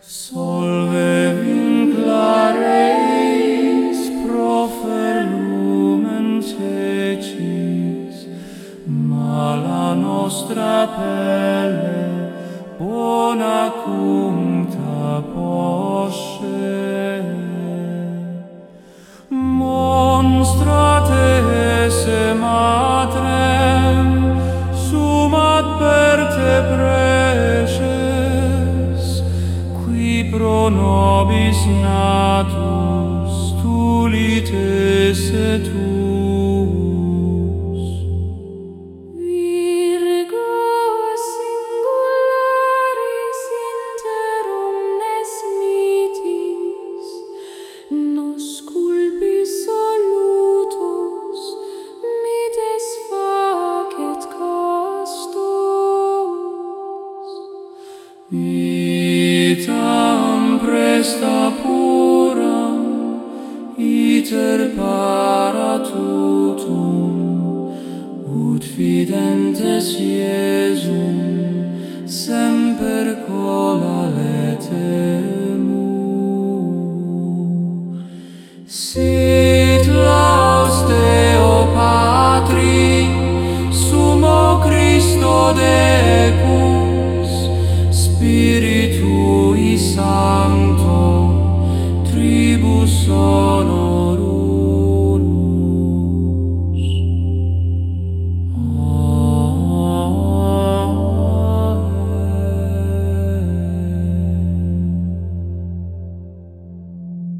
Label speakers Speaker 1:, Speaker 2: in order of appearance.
Speaker 1: solve la nostra pelle bona cumta posce. Monstrate esse matrem sumat per te preces qui pro nobis natus itam presta puram iter para tutum ut fidentes Iesum semper cola letemu si